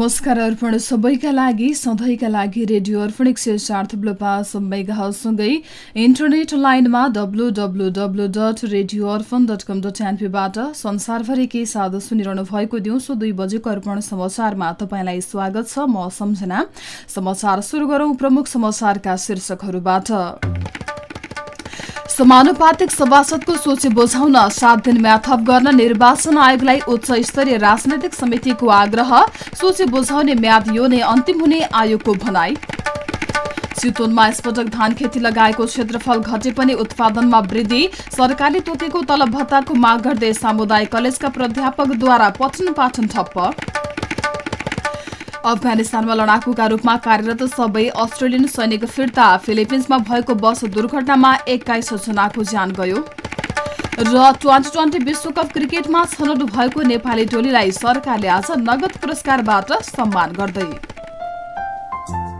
नमस्कार अर्पण सबैका लागि सधैँका लागि रेडियो अर्पण एक सय चार थुप्लो पाँच इन्टरनेट लाइनमा W W W dot radio Arpan dot com dot एनपीबाट संसारभरि के साथ सुनिरहनु भएको दिउँसो दुई बजेको अर्पण समाचारमा तपाईँलाई स्वागत छ। म सम्झना। समाचार सुरु गरौं प्रमुख समाचारका शीर्षकहरूबाट। समानुपातिक सभासदको सूची बुझाउन सात दिन म्याथप गर्न निर्वाचन आयोगलाई उच्च स्तरीय राजनैतिक समितिको आग्रह सूची बुझाउने म्याद यो नै अन्तिम हुने आयोगको भनाई। चितवनमा यसपटक धान खेती लगाएको क्षेत्रफल घटे पनि उत्पादनमा वृद्धि सरकारले तोकेको तलब भत्ताको माग गर्दै सामुदायिक कलेजका प्राध्यापकद्वारा पठन पाठन ठप्प। अफगानिस्तानमा लडाकुका रूपमा कार्यरत सबै अस्ट्रेलियन सैनिक फिर्ता फिलिपिन्समा भएको बस दुर्घटनामा एक्काइस जनाको ज्यान गयो। र ट्वेन्टी ट्वेन्टी विश्वकप क्रिकेटमा छनौट भएको नेपाली टोलीलाई सरकारले आज नगद पुरस्कारबाट सम्मान गर्दै।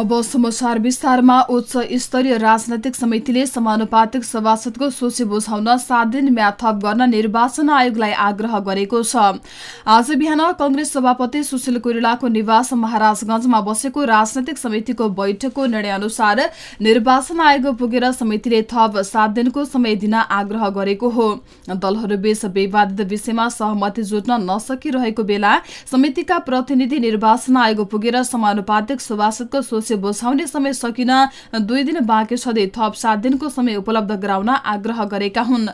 अब समाचार विस्तारमा उच्च स्तरीय राजनैतिक समितिले समानुपातिक सभासदको सूची बुझाउन सात दिन म्याद थप गर्न निर्वाचन आयोगलाई आग्रह गरेको छ। आज बिहान कंग्रेस सभापति सुशील कोइरालाको निवास महाराजगंजमा बसेको राजनैतिक समितिको बैठकको निर्णय अनुसार निर्वाचन आयोग पुगेर समितिले थप सात दिनको समय दिन आग्रह गरेको हो। दलहरूबीच विवादित विषयमा सहमति जुट्न नसकिरहेको बेला समितिका प्रतिनिधि निर्वाचन आयोग पुगेर समानुपातिक सभासदको सूची समस्या बुझाउने समय सकिन दुई दिन बाँकी छँदै थप सात दिनको समय उपलब्ध गराउन आग्रह गरेका हुन्।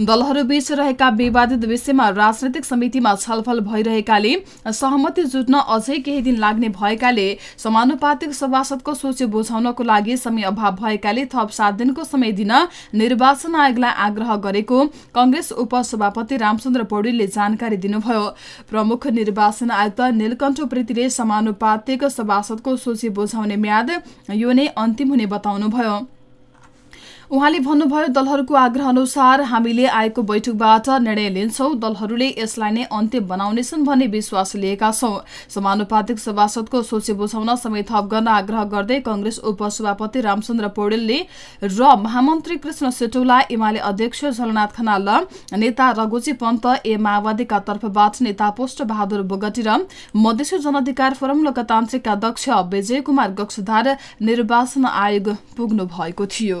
दलहरूबीच रहेका विवादित विषयमा राजनैतिक समितिमा छलफल भइरहेकाले सहमति जुट्न अझै केही दिन लाग्ने भएकाले समानुपातिक सभासदको सूची बुझाउनको लागि समय अभाव भएकाले थप सात दिनको समय दिन निर्वाचन आयोगलाई आग्रह गरेको कंग्रेस उपसभापति रामचन्द्र पौडेलले जानकारी दिनुभयो। प्रमुख निर्वाचन आयुक्त नीलकण्ठ प्रीतिले समानुपातिक सभासदको सूची बुझाउने म्याद यो नै अन्तिम हुने बताउनुभयो। उहाँले भन्नुभयो दलहरूको आग्रह अनुसार हामीले आएको बैठकबाट निर्णय लिन्छौ। दलहरूले यसलाई नै अन्तिम बनाउनेछन् भन्ने विश्वास लिएका छौं। समानुपातिक सभासदको सूची बुझाउन समय थप गर्न आग्रह गर्दै कंग्रेस उपसभापति रामचन्द्र पौडेलले र महामन्त्री कृष्ण सेटौला एमाले अध्यक्ष झलनाथ खनाल नेता रघुजी पन्त ए माओवादीका तर्फबाट नेता पोष्ट बहादुर बोगटी र मधेसी जनअधिकार फोरम लोकतान्त्रिक अध्यक्ष विजय कुमार गक्षधार निर्वाचन आयोग पुग्नु भएको थियो।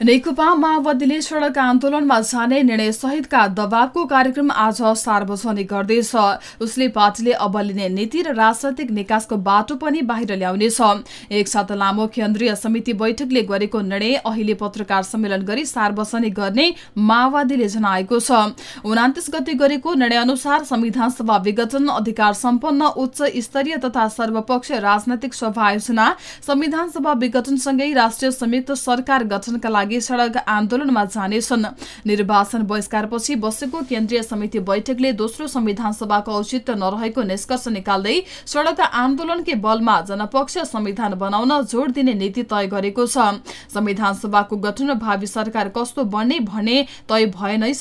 नेकपा माओवादीले सड़क आन्दोलनमा जाने निर्णय सहितका दबावको कार्यक्रम आज सार्वजनिक गर्दैछ। उसले पार्टीले अब लिने नीति र राजनैतिक निकासको बाटो पनि बाहिर ल्याउनेछ। एकसाथ लामो केन्द्रीय समिति बैठकले गरेको निर्णय अहिले पत्रकार सम्मेलन गरी सार्वजनिक गर्ने माओवादीले जनाएको छ। उनातिस गते गरेको निर्णय अनुसार संविधान सभा विघटन अधिकार सम्पन्न उच्च स्तरीय तथा सर्वपक्षीय राजनैतिक सभा आयोजना संविधान सभा विघटनसँगै राष्ट्रिय संयुक्त सरकार गठनका लागि लागि सड़क आन्दोलनमा जानेछन्। निर्वाचन बहिष्कारपछि बसेको केन्द्रीय समिति बैठकले दोस्रो संविधान सभाको औचित्य नरहेको निष्कर्ष निकाल्दै सड़क आन्दोलनकै बलमा जनपक्ष संविधान बनाउन जोड़ दिने नीति तय गरेको छ। संविधान सभाको गठन भावी सरकार कस्तो बन्ने भन्ने तय भए नै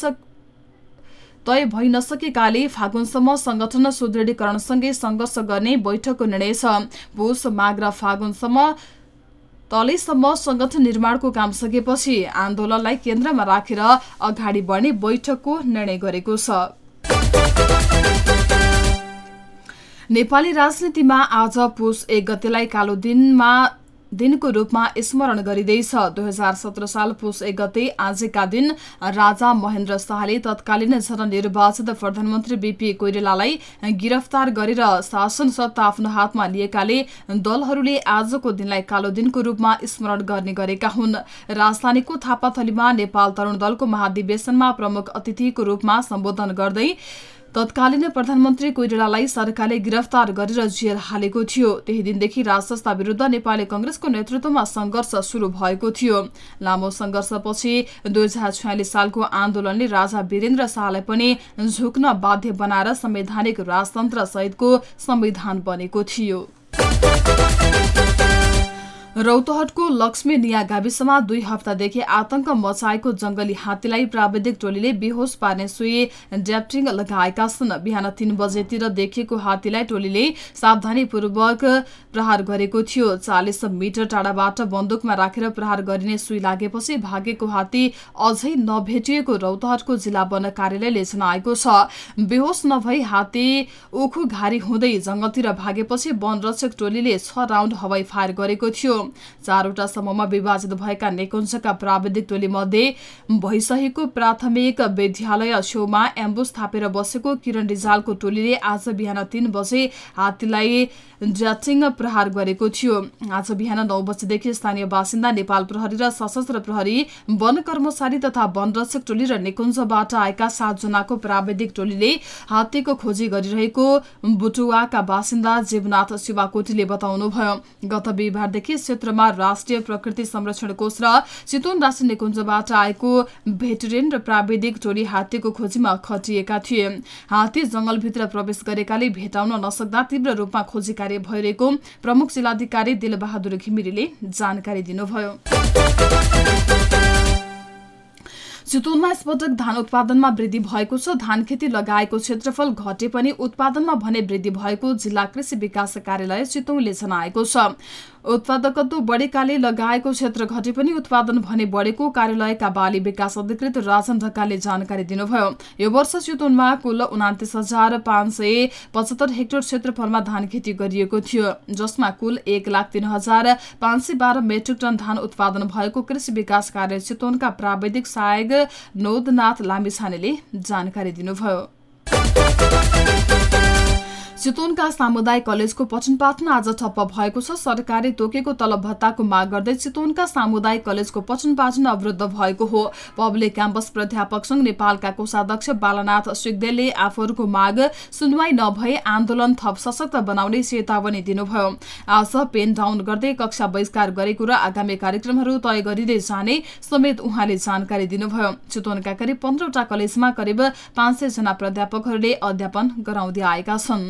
तय भइ नसकेकाले फागुनसम्म संगठन सुदृढीकरणसँगै संघर्ष गर्ने बैठकको निर्णय छ। पुष माघ र फागुनसम्म तलेसम्म संगठन निर्माणको काम सकेपछि आन्दोलनलाई केन्द्रमा राखेर अगाडि बढ्ने बैठकको निर्णय गरेको छ। नेपाली राजनीतिमा आज पुष एक गतेलाई कालो दिनमा दिनको रूपमा स्मरण गरिँदैछ। दुई हजार सत्र साल पुष एक गते आजका दिन राजा महेन्द्र शाहले तत्कालीन जननिर्वाचित प्रधानमन्त्री बीपी कोइरेलालाई गिरफ्तार गरेर शासन सत्ता आफ्नो हातमा लिएकाले दलहरूले आजको दिनलाई कालो दिनको रूपमा स्मरण गर्ने गरेका हुन्। राजधानीको थापाथलीमा नेपाल तरूण दलको महाधिवेशनमा प्रमुख अतिथिको रूपमा सम्बोधन गर्दै तत्कालीन प्रधानमन्त्री कोइरालालाई सरकारले गिरफ्तार गरेर जेल हालेको थियो। त्यही दिनदेखि राजसंस्था विरूद्ध नेपाली कंग्रेसको नेतृत्वमा संघर्ष शुरू भएको थियो। लामो संघर्षपछि दुई हजार छयालिस सालको आन्दोलनले राजा वीरेन्द्र शाहलाई पनि झुक्न बाध्य बनाएर संवैधानिक राजतन्त्र सहितको संविधान बनेको थियो। रौतहटको लक्ष्मी निया गाविसमा दुई हप्तादेखि आतंक मचाएको जंगली हात्तीलाई प्राविधिक टोलीले बेहोस पार्ने सुई ड्याप्टिङ लगाएका छन्। बिहान तीन बजेतिर देखिएको हात्तीलाई टोलीले सावधानीपूर्वक प्रहार गरेको थियो। चालिस मिटर टाढाबाट बन्दुकमा राखेर प्रहार गरिने सुई लागेपछि भागेको हात्ती अझै नभेटिएको रौतहटको जिल्ला वन कार्यालयले जनाएको छ। बेहोस नभई हात्ती उखु घारी हुँदै जंगलतिर भागेपछि वन रक्षक टोलीले छ राउण्ड हवाई फायर गरेको थियो। चारवटा समूहमा विभाजित भएका नेकुञ्जका प्राविधिक टोली मध्ये भइसकेको प्राथमिक विद्यालय छेउमा एम्बुस थापेर बसेको किरण रिजालको टोलीले आज बिहान तीन बजे हात्तीलाई ज्याचिङ प्रहार गरेको थियो। आज बिहान नौ बजेदेखि स्थानीय बासिन्दा नेपाल प्रहरी र सशस्त्र प्रहरी वन कर्मचारी तथा वन रक्षक टोली र निकुञ्जबाट आएका सातजनाको प्राविधिक टोलीले हात्तीको खोजी गरिरहेको बुटुवाका बासिन्दा जीवनाथ शिवाकोटीले बताउनुभयो। गत बिहिबारदेखि क्षेत्रमा राष्ट्रिय प्रकृति संरक्षण कोष र चितवन राष्ट्रिय निकुञ्जबाट आएको भेटरेन र प्राविधिक टोली हात्तीको खोजीमा खटिएका थिए। हात्ती जंगलभित्र प्रवेश गरेकाले भेटाउन नसक्दा तीव्र रूपमा खोजी कार्य भइरहेको प्रमुख जिल्लाधिकारी दिलबहादुर घिमिरेले जानकारी दिनुभयो। चितवनमा यसपटक धान उत्पादनमा वृद्धि भएको छ। धान खेती लगाएको क्षेत्रफल घटे पनि उत्पादनमा भने वृद्धि भएको जिल्ला कृषि विकास कार्यालय चितौनले जनाएको छ। उत्पादकत्व बढेकाले लगाएको क्षेत्र घटे पनि उत्पादन भने बढेको कार्यालयका बाली विकास अधिकृत राजन ढकालले जानकारी दिनुभयो। यो वर्ष चितवनमा कुल उनातिस हजार पाँच सय पचहत्तर हेक्टर क्षेत्रफलमा धान खेती गरिएको थियो जसमा कुल एक लाख तीन हजार पाँच सय बाह्र मेट्रिक टन धान उत्पादन भएको कृषि विकास कार्य चितवनका प्राविधिक सहायक नोदनाथ लामिछानेले जानकारी दिनुभयो। चितवनका सामुदायिक कलेजको पठन पाठन आज ठप्प भएको छ। सरकारले तोकेको तलब भत्ताको माग गर्दै चितवनका सामुदायिक कलेजको पठन पाठन अवरुद्ध भएको हो। पब्लिक क्याम्पस प्राध्यापक संघ नेपालका कोषाध्यक्ष बालानाथ सिगदेलले आफूहरूको माग सुनवाई नभए आन्दोलन थप सशक्त बनाउने चेतावनी दिनुभयो। आज पेन डाउन गर्दै कक्षा बहिष्कार गरेको र आगामी कार्यक्रमहरू तय गरिँदै जाने समेत उहाँले जानकारी दिनुभयो। चितवनका करिब पन्ध्रवटा कलेजमा करिब पाँच जना प्राध्यापकहरूले अध्यापन गराउँदै आएका छन्।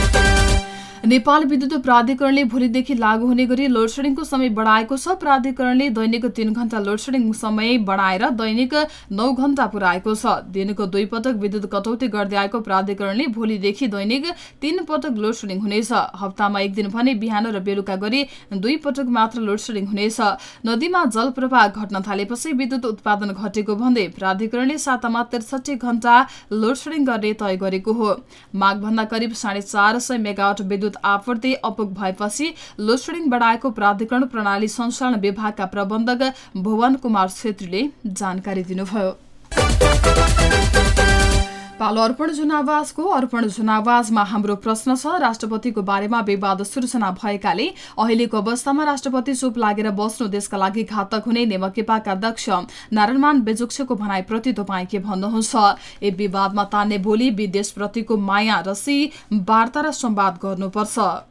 नेपाल विद्युत प्राधिकरणले भोलिदेखि लागू हुने गरी लोडसेडिङको समय बढाएको छ। प्राधिकरणले दैनिक तीन घण्टा लोडसेडिङ समय बढाएर दैनिक नौ घण्टा पुर्याएको छ। दिनको दुई पटक विद्युत कटौती गर्दै आएको प्राधिकरणले भोलिदेखि दैनिक तीन पटक लोडसेडिङ हुनेछ। हप्तामा एक दिन भने बिहान र बेलुका गरी दुई पटक मात्र लोडसेडिङ हुनेछ। नदीमा जल प्रवाह घट्न थालेपछि विद्युत उत्पादन घटेको भन्दै प्राधिकरणले सातामा त्रिसठी घण्टा लोडसेडिङ गर्ने तय गरेको हो। माघभन्दा करिब साढे चार सय मेगावट विद्युत आपूर्ति अपुग भएपछि लोडसेडिङ बढाएको प्राधिकरण प्रणाली संचालन विभागका प्रबन्धक भुवन कुमार छेत्रीले जानकारी दिनुभयो। पालो अर्पण जुनावाजको अर्पण जुनावाजमा हाम्रो प्रश्न छ। राष्ट्रपतिको बारेमा विवाद सृजना भएकाले अहिलेको अवस्थामा राष्ट्रपति चुप लागेर बस्नु देशका लागि घातक हुने नेमकेपाका अध्यक्ष नारायणमान बेजुक्सेको भनाइप्रति तपाईँ के भन्नुहुन्छ? ए विवादमा तान्ने भोलि विदेशप्रतिको माया रसी वार्ता र संवाद गर्नुपर्छ।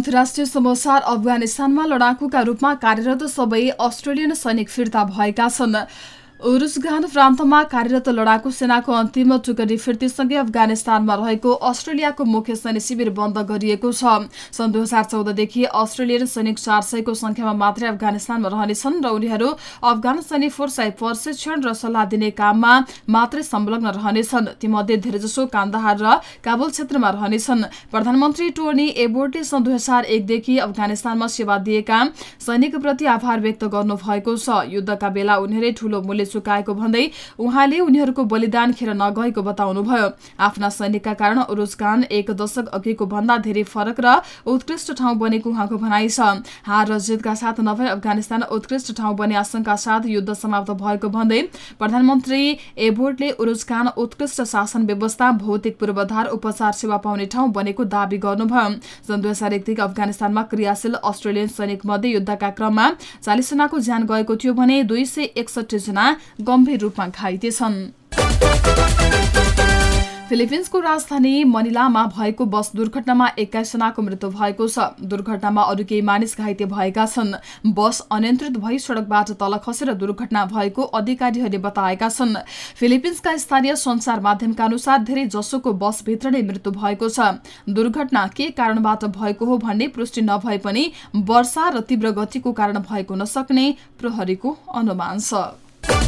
अन्तर्राष्ट्रिय समाचार अफगानिस्तानमा लडाकुका रूपमा कार्यरत सबै अस्ट्रेलियन सैनिक फिर्ता भएका छन्। उरुसगान प्रान्तमा कार्यरत लडाकु सेनाको अन्तिम टुकडी फिर्तीसँगै अफगानिस्तानमा रहेको अस्ट्रेलियाको मुख्य सैन्य शिविर बन्द गरिएको छ। सन् दुई हजार चौधदेखि अस्ट्रेलियन सैनिक चार सयको संख्यामा मात्रै अफगानिस्तानमा रहनेछन् र उनीहरू अफगान सैन्य फोर्सलाई प्रशिक्षण र सल्लाह दिने काममा मात्रै संलग्न रहनेछन्। तीमध्ये धेरैजसो कान्दाहार र काबुल क्षेत्रमा रहनेछन्। प्रधानमन्त्री टोनी एबोर्टले सन् दुई हजार एकदेखि अफगानिस्तानमा सेवा दिएका सैनिकप्रति आभार व्यक्त गर्नुभएको छ। युद्धका बेला उनीहरूले ठूलो मूल्य चुकाएको भन्दै उहाँले उनीहरूको बलिदान खेर नगएको बताउनुभयो। आफ्ना सैनिकका कारण उरुजगान एक दशक अघिको भन्दा धेरै फरक र उत्कृष्ट ठाउँ बनेको उहाँको भनाइ छ। हार र जितका साथ नभए अफगानिस्तान उत्कृष्ट ठाउँ बने आशंका साथ युद्ध समाप्त भएको भन्दै प्रधानमन्त्री एबोर्टले उरुजगान उत्कृष्ट शासन व्यवस्था भौतिक पूर्वाधार उपचार सेवा पाउने ठाउँ बनेको दावी गर्नुभयो। सन् दुई हजार एकदेखि अफगानिस्तानमा क्रियाशील अस्ट्रेलियन सैनिक मध्ये युद्धका क्रममा चालिसजनाको ज्यान गएको थियो भने दुई सय एकसठी जना गम्भीर रूपमा घाइते छन् फिलिपिन्सको राजधानी मनिलामा भएको बस दुर्घटनामा एक्काइसजनाको मृत्यु भएको छ। दुर्घटनामा अरू केही मानिस घाइते भएका छन्। बस अनियन्त्रित भई सड़कबाट तल खसेर दुर्घटना भएको अधिकारीहरूले बताएका छन्। फिलिपिन्सका स्थानीय संचार माध्यमका अनुसार धेरै जसोको बसभित्र नै मृत्यु भएको छ। दुर्घटना के कारणबाट भएको हो भन्ने पुष्टि नभए पनि वर्षा र तीव्र गतिको कारण भएको नसक्ने प्रहरीको अनुमान छ।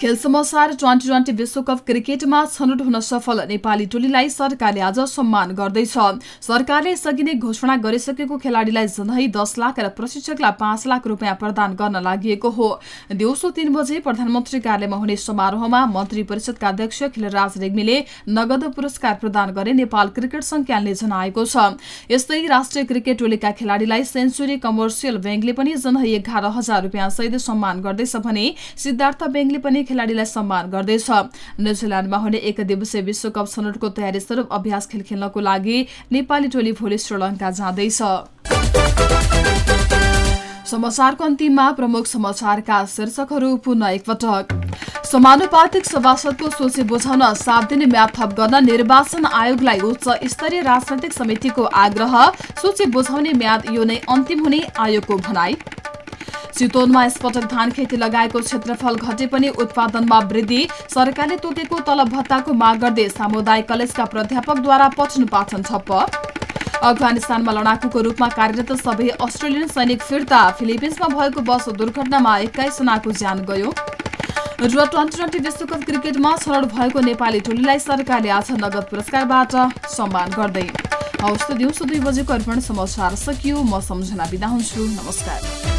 खेल समाचार ट्वेन्टी ट्वेन्टी विश्वकप क्रिकेटमा छनौट हुन सफल नेपाली टोलीलाई सरकारले आज सम्मान गर्दैछ। सरकारले यसअघि नै घोषणा गरिसकेको खेलाड़ीलाई झनै दस लाख र प्रशिक्षकलाई पाँच लाख रुपियाँ प्रदान गर्न लागि हो। दिउँसो तीन बजे प्रधानमन्त्री कार्यालयमा हुने समारोहमा मन्त्री परिषदका अध्यक्ष खिलराज रेग्मीले नगद पुरस्कार प्रदान गरे नेपाल क्रिकेट संज्ञानले जनाएको छ। यस्तै राष्ट्रिय क्रिकेट टोलीका खेलाड़ीलाई सेन्चुरी कमर्सियल ब्याङ्कले पनि जनै एघार हजार रुपियाँ सहित सम्मान गर्दैछ भने सिद्धार्थ ब्याङ्कले पनि खेलाड़ीलाई सम्मान गर्दैछ। न्यूजील्याण्डमा हुने एक दिवसीय विश्वकप छनौटको तयारी स्वरूप अभ्यास खेल खेल्नको लागि नेपाली टोली भोलि श्रीलङ्का जाँदैछ। समाचारको अन्तिममा प्रमुख समाचारका शीर्षकहरू पुनः एकपटक। समानुपातिक सभासदको सूची बुझाउन सात दिन म्याद थप गर्न निर्वाचन आयोगलाई उच्च स्तरीय राजनैतिक समितिको आग्रह। सूची बुझाउने म्याद यो नै अन्तिम हुने आयोगको भनाई। चितवनमा यसपटक धान खेती लगाएको क्षेत्रफल घटे पनि उत्पादनमा वृद्धि। सरकारले तोकेको तलब भत्ताको माग गर्दै सामुदायिक कलेजका प्राध्यापकद्वारा पठन पाठन ठप्प। अफगानिस्तानमा लडाकुको रूपमा कार्यरत सबै अस्ट्रेलियन सैनिक फिर्ता फिलिपिन्समा भएको बस दुर्घटनामा एक्काइसजनाको ज्यान गयो। र ट्वेन्टी ट्वेन्टी विश्वकप क्रिकेटमा छनौट भएको नेपाली टोलीलाई सरकारले आज नगद पुरस्कारबाट सम्मान गर्दै। हौस् दिउँसो दुई बजेको अर्पण समाचार सकियो म सम्झना बिदा हुन्छु नमस्कार।